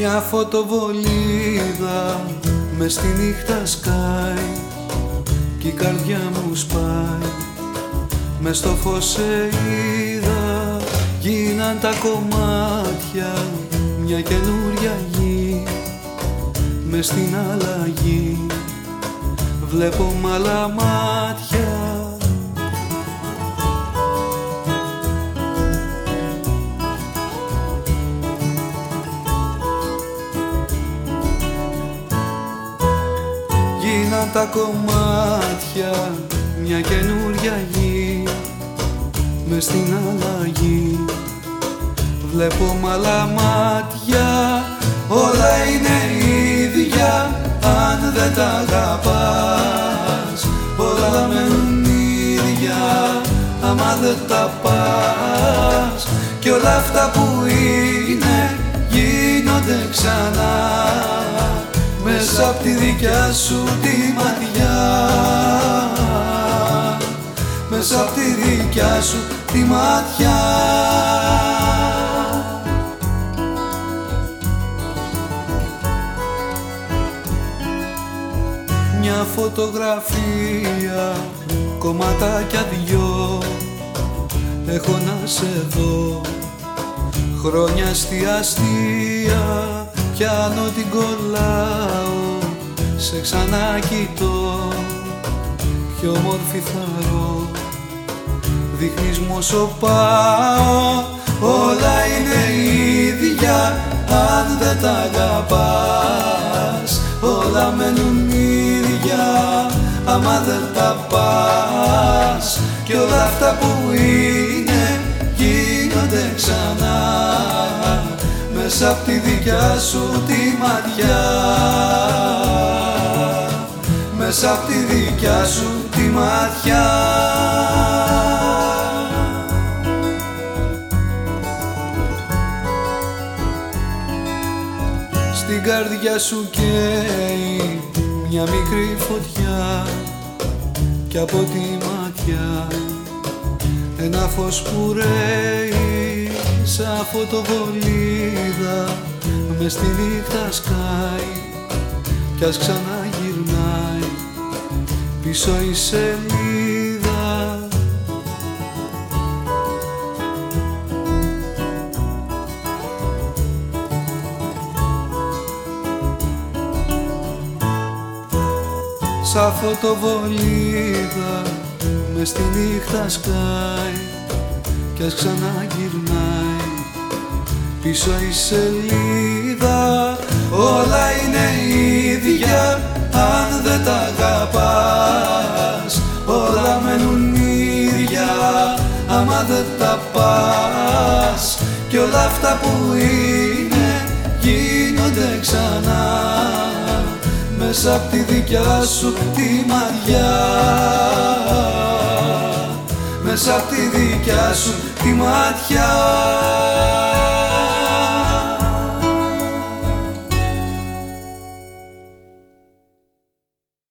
Μια φωτοβολίδα με στη νύχτα σκάει Κι η καρδιά μου σπάει. Με στο φως σε είδα Γίναν τα κομμάτια μια καινούρια γη. Με στην αλλαγή βλέπω μ' άλλα μάτια Γίναν τα κομμάτια μια καινούρια γη μες στην αλλαγή. Βλέπω μ' άλλα μάτια όλα είναι ίδια αν δεν τα αγαπάς. Όλα μένουν ίδια άμα δεν τα πας. Και όλα αυτά που είναι γίνονται ξανά μέσα από τη δικιά σου τη ματιά. Μέσα από τη δικιά σου τη ματιά. Μια φωτογραφία, κομματάκια δυο έχω να σε δω. Χρόνια στη αστεία πιάνω την κολλάω σε ξανακοιτώ. Πιο όμορφη θαρώ δείχνεις μου όσο πάω. Όλα είναι ίδια αν δεν τα αγαπάς. Όλα μένουν ίδια άμα δεν τα πας. Και όλα αυτά που είναι γίνονται ξανά μέσα από τη δικιά σου τη ματιά. Μέσα από τη δικιά σου τη ματιά. Στην καρδιά σου καίει μια μικρή φωτιά και από τη ματιά ένα φως που ρέει σαν φωτοβολίδα μες στη νύχτα σκάει κι ας ξαναγυρνάει πίσω η σελίδα. Σαν φωτοβολίδα μες στη νύχτα σκάει κι ας ξαναγυρνάει πίσω η σελίδα. Όλα είναι ίδια αν δεν τα αγαπάς. Όλα μένουν ίδια άμα δεν τα πας. Και όλα αυτά που είναι γίνονται ξανά. Μέσα από τη δικιά σου τη μαριά. Μέσα από τη δικιά σου τη ματιά